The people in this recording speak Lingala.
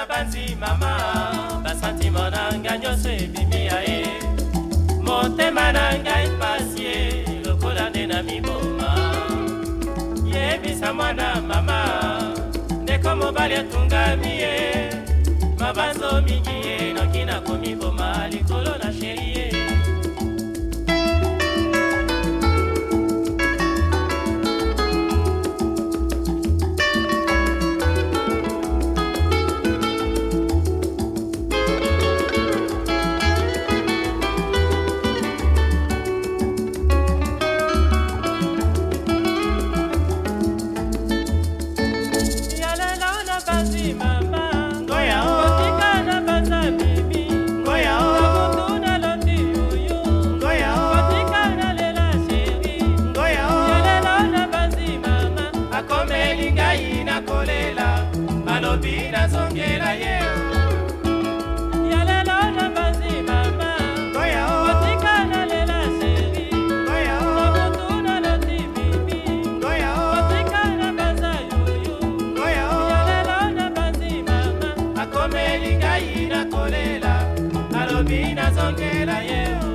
na banzi mama basantima na ngai nyonso ebimi ya ye motema na ngai e pasi ye lokola nde na miboma yebisa mwana mama ndeko mobali atungami ye mabanzo mingi ye noki nakomi boma likolo na sheri akomelingai nakolela malobi nazongela ye asepeli ngai nakolela alobi nazongela yeo